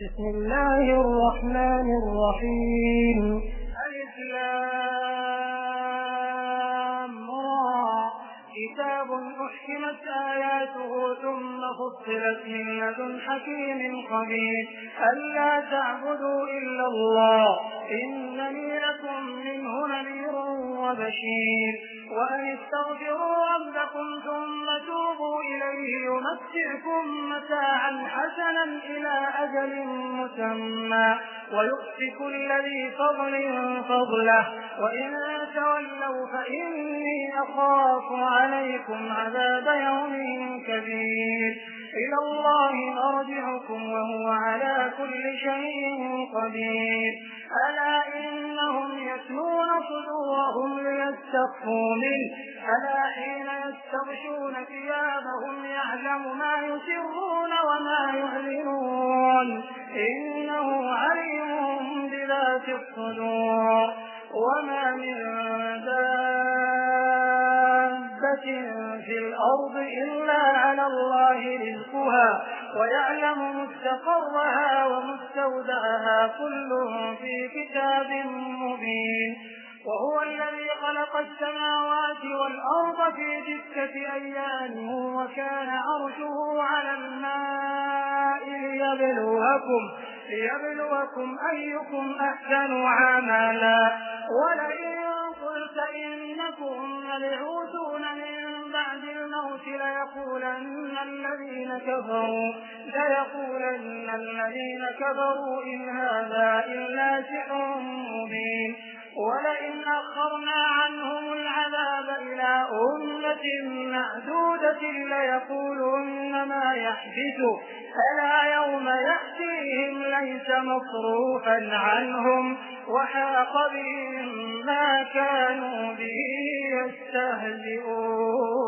بسم الله الرحمن الرحيم. الإسلام كتاب أحكمت آياته ثم فصلت من لدن حكيم خبير ألا تعبدوا إلا الله. إنني لكم منه نذير وبشير. وأن استغفروا ربكم ثم توبوا إليه يمتعكم متاعا حسنا إلى أجل مسمى ويؤتي كل ذي فضل فضله. وإن تولوا فإني أخاف عليكم عذاب يوم كبير. إلى الله مرجعكم وهو على كل شيء قدير. ألا إنهم يسمون صدورهم ليستخفوا منه. ألا حين يستغشون ثيابهم يعلم ما يسرون وما يعلنون. إنه عليم بذات الصدور. وما من دابة في الأرض على الله رزقها ويعلم مستقرها ومستودعها كل في كتاب مبين. وهو الذي خلق السماوات والأرض في ستة أيام وكان عرشه على الماء ليبلوكم ليبلوكم أيكم أحسن عملا. ولئن قلت إنكم لمبعوثون من بعد الموت ليقولن الذين كفروا ليقولن الذين كفروا إن هذا إلا سحر مبين. ولئن أخرنا عنهم العذاب إلى أمة معدودة ليقولن ما يحدث ألا يوم يأتيهم ليس مصروفا عنهم وحاق بهم ما كانوا به يستهزئون.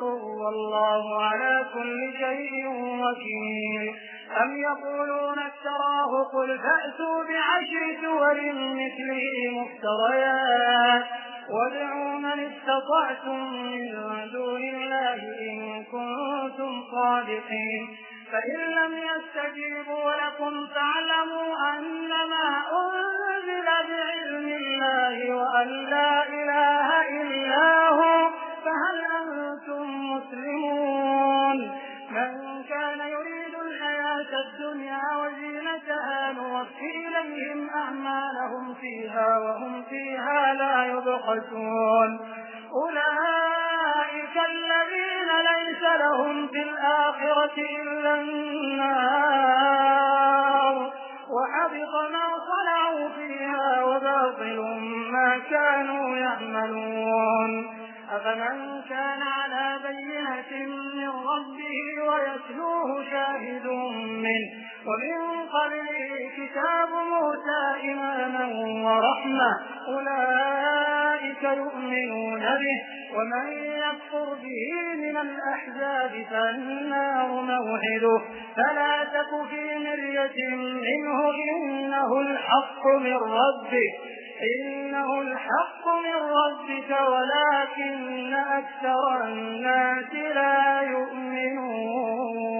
نذير والله على كل شيء وكيل. أم يقولون افتراه قل فأتوا بعشر سور مثله مفتريات وادعوا من استطعتم من دون الله إن كنتم صادقين. فإن لم يستجيبوا لكم فاعلموا أنما أنزل بعلم الله وأن لا إله الدنيا وزينتها نوفي إليهم أعمالهم فيها وهم فيها لا يبخسون. أولئك الذين ليس لهم في الآخرة إلا النار. وحبط ما صنعوا فيها وباطل ما كانوا يعملون. أفمن كان على بينة من ربه ويتلوه شاهد منه ومن قبله كتاب موسى إماما ورحمة أولئك يؤمنون به ومن يكفر به من الأحزاب فالنار موعده. فلا تك في مرية منه إنه الحق من ربك إنه الحق من ربك ولكن أكثر الناس لا يؤمنون.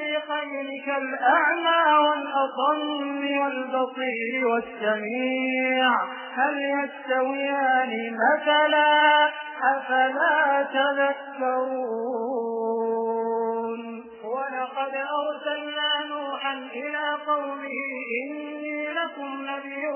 الفريقين كالأعمى والأصم والبصير والسميع هل يستويان مثلا أفلا تذكرون؟ ولقد أرسلنا نوحا إلى قومه إني لكم نذير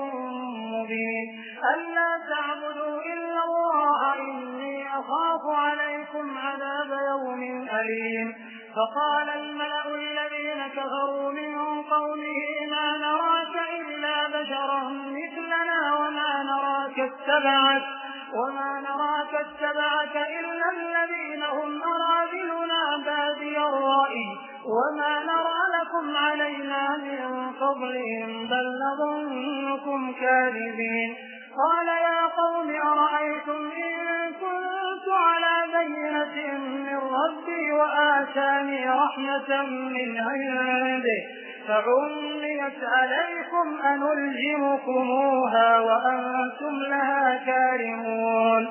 مبين ألا تعبدوا إلا الله إني أخاف عليكم عذاب يوم أليم. فقال الملأ الذين كفروا من قومه ما نراك إلا بشرا مثلنا وما نراك اتبعك وما نراك اتبعك إلا الذين هم أراذلنا بادي الرأي وما نرى لكم علينا من فضلهم بل نظنكم كاذبين قال يا قوم أرأيتم إن كنت على بينة من ربي وآتاني رحمة من عنده. فعميت عليكم أنلزمكموها وأنتم لها كارمون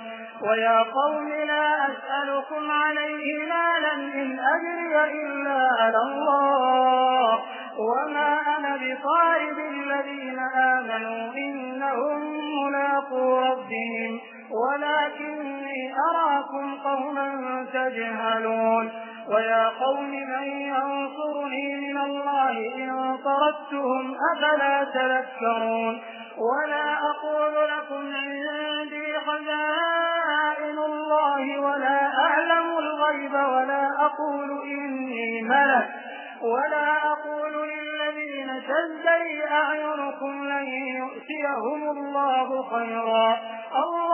ويا قوم لا أسألكم عليه مالا إن أجري إلا على الله. وما أنا بطارد الذين آمنوا إنهم ملاقو ربهم. ولكني أراكم قوما تجهلون ويا قوم من ينصرني من الله إن طردتهم أفلا تذكرون ولا أقول لكم عندي خزائن الله ولا أعلم الغيب ولا أقول إني ملك ولا أقول للذين تزدري أعينكم لن يؤتيهم الله خيرا. الله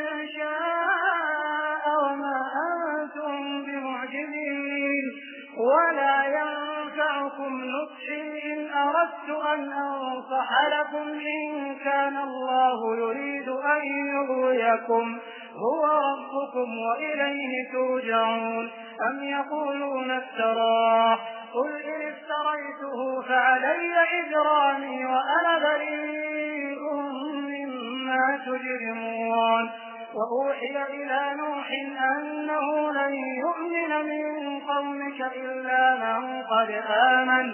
أردت أن أنصح لكم إن كان الله يريد أن يغويكم. هو ربكم وإليه ترجعون. أم يقولون افتراه؟ قل إن افتريته فعلي إجرامي وأنا بريء مما تجرمون. وأوحي إلى نوح أنه لن يؤمن من قومك إلا من قد آمن.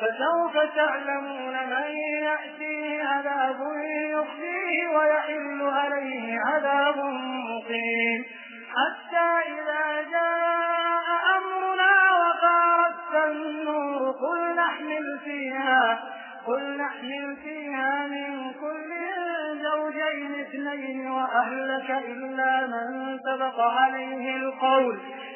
فسوف تعلمون من يأتيه عذاب يخزيه ويحل عليه عذاب مقيم. حتى إذا جاء أمرنا وفارت النور قل نحمل فيها قل نحمل فيها من كل زوجين اثنين وأهلك إلا من سبق عليه القول.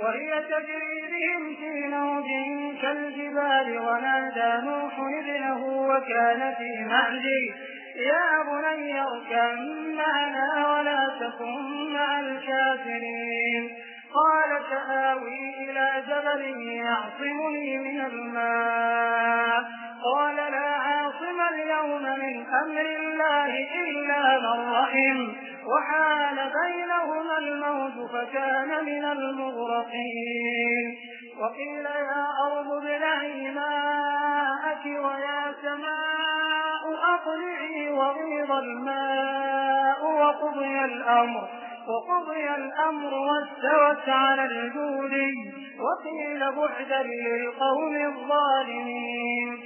وهي تجري بهم في موج كالجبال ونادى نوح ابنه وكان في معزل يا بني اركب معنا ولا تكن مع الكافرين. قال سآوي إلى جبل يعصمني من الماء. قال لا عاصم اليوم من أمر الله إلا من رحم. وحال بينهما الموت فكان من المغرقين. وقيل يا أرض ابلعي ماءك ويا سماء أقلعي وغيض الماء وقضي الأمر. وقضي الأمر واستوت على الجود. وقيل بعدا للقوم الظالمين.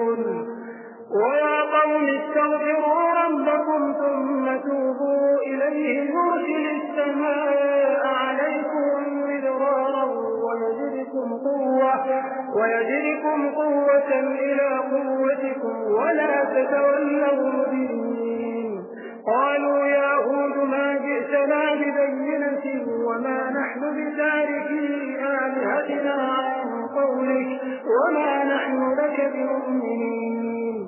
استغفروا ربكم ثم توبوا إليه يرسل السماء عليكم مدرارا ويجدكم قوة ويجدكم قوة إلى قوتكم ولا تتولوا مدينين قالوا يا هود ما جئتنا ببينة وما نحن بتاركي آلهتنا عن قولك وما نحن لك بمؤمنين.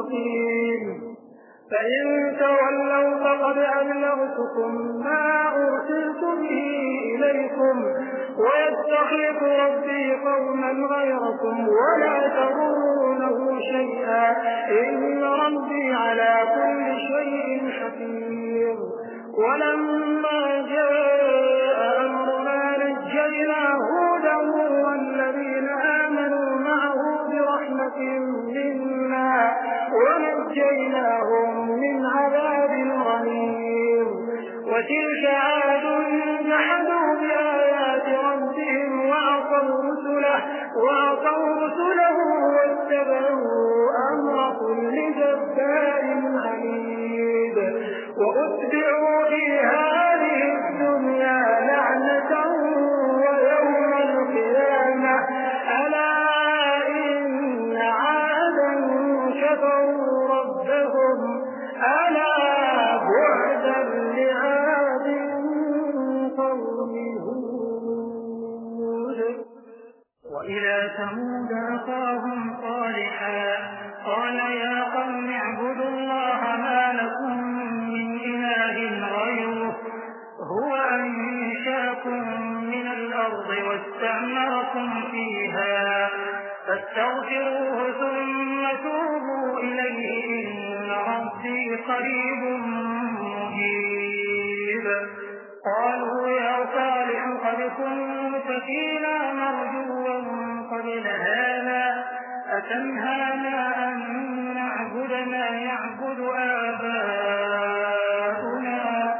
مستقيم. فإن تولوا فقد أبلغتكم ما أرسلت به إليكم ويستخلف ربي قوما غيركم ولا تضرونه شيئا. إن ربي على كل شيء حفيظ. ولما يعبد آباؤنا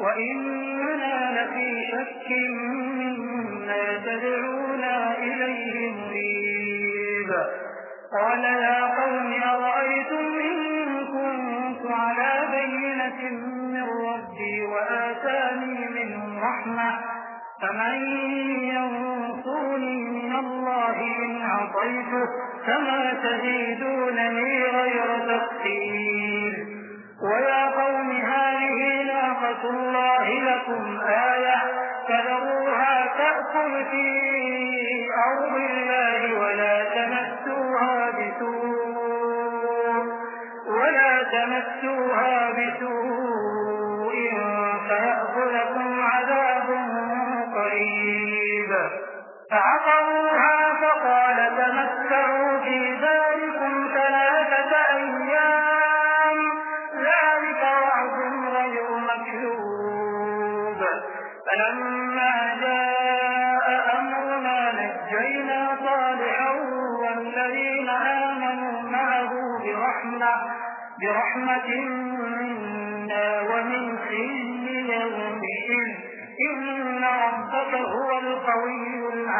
وإننا لفي شك مما تدعونا إليه مريب. قال يا قوم أرأيتم إن كنت على بينة من ربي وآتاني منهم رحمة؟ فمن ينصرني من الله إن عطيته كما تزيدونني غير الله لكم آية فذروها تأكل في أرض الله ولا تمسوها بسوء ولا تمسوها بسوء فيأخذكم عذاب قريب. فعقروها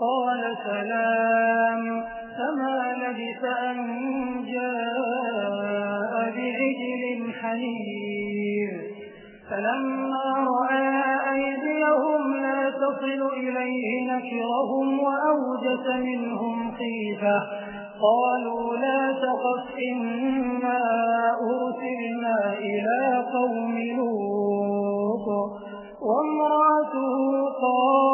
قال سلام فما لبث أن جاء بعجل حنيف فلما رأى أيديهم لا تصل إليه نكرهم وأوجس منهم خيفة. قالوا لا تخف إنا أرسلنا إلى قوم لوط. وامرأته قائمة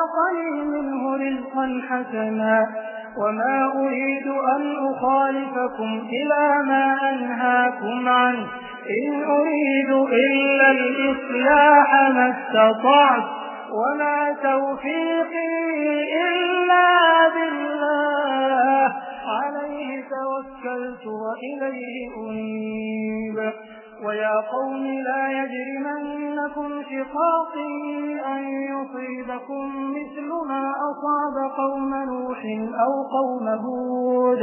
ورزقني منه رزقا حسنا. وما أريد أن أخالفكم إلى ما أنهاكم عنه. إن أريد إلا الإصلاح ما استطعت. وما توفيقي إلا بالله. عليه توكلت وإليه أنيب. ويا قوم لا يجرمنكم شقاقي أن يصيبكم مثل ما أصاب قوم نوح أو قوم هود.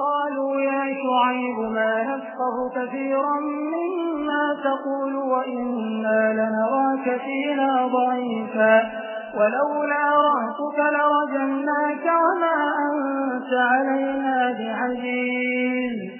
قالوا يا شعيب ما نفقه كثيرا مما تقول وإنا لنراك فينا ضعيفا ولولا رهتك لرجمناك وما أنت علينا بعزيز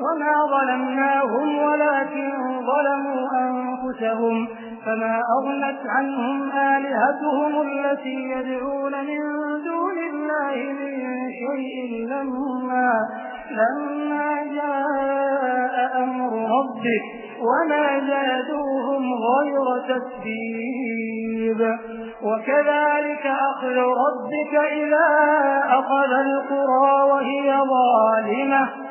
وما ظلمناهم ولكن ظلموا أنفسهم فما أغنت عنهم آلهتهم التي يدعون من دون الله من شيء لما, لما جاء أمر ربك وما زادوهم غير تسبيب وكذلك أخذ ربك إذا أخذ القرى وهي ظالمة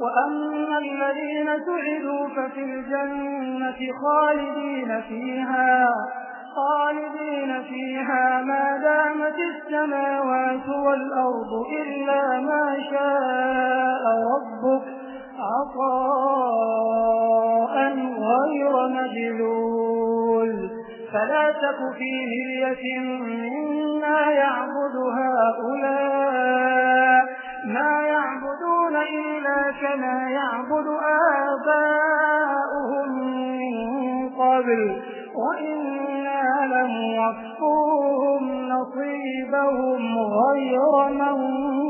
وأما الذين سعدوا ففي الجنة خالدين فيها خالدين فيها ما دامت السماوات والأرض إلا ما شاء ربك عطاء غير مجلول فلا تك في مرية مما يعبد هؤلاء ما إلا كما يعبد آباؤهم من قبل وإنا لموفوهم نصيبهم غير منصور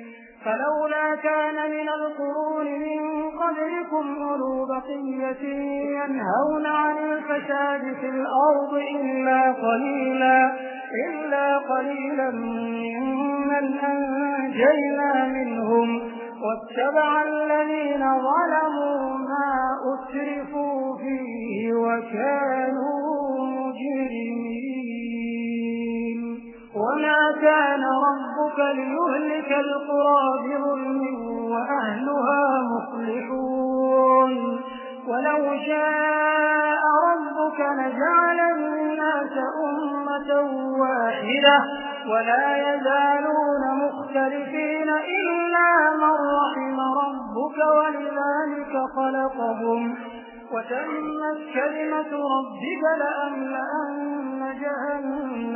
فلولا كان من القرون من قبلكم أولو بقية ينهون عن الفساد في الأرض إلا قليلا إلا قليلا ممن أنجينا منهم. واتبع الذين ظلموا ما أسرفوا فيه وكانوا مجرمين. كان ربك ليهلك القرى بظلم وأهلها مصلحون. ولو شاء ربك لجعل الناس أمة واحدة ولا يزالون مختلفين إلا من رحم ربك ولذلك خلقهم. وتمت كلمة ربك لأملأن جهنم